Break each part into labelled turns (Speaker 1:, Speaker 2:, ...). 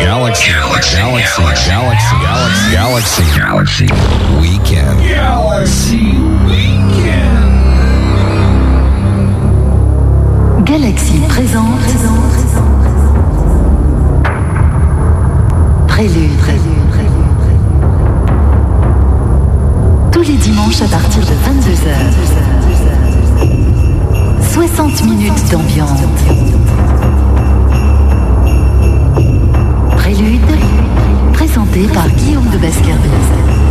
Speaker 1: Galaxy, Galaxy, Galaxy, Galaxy, Galaxy, Galaxy, Weekend. Galaxy Weekend.
Speaker 2: Galaxy présente. Prélude. Tous les dimanches à partir de 22h. 60 minutes d'ambiance. Prélude, présenté par Guillaume de Baskerville.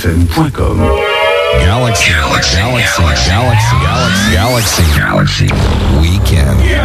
Speaker 3: www.galaxyfm.com.
Speaker 2: Galaxy, Galaxy, Galaxy, Galaxy, Galaxy, Galaxy, Galaxy Weekend. Galaxy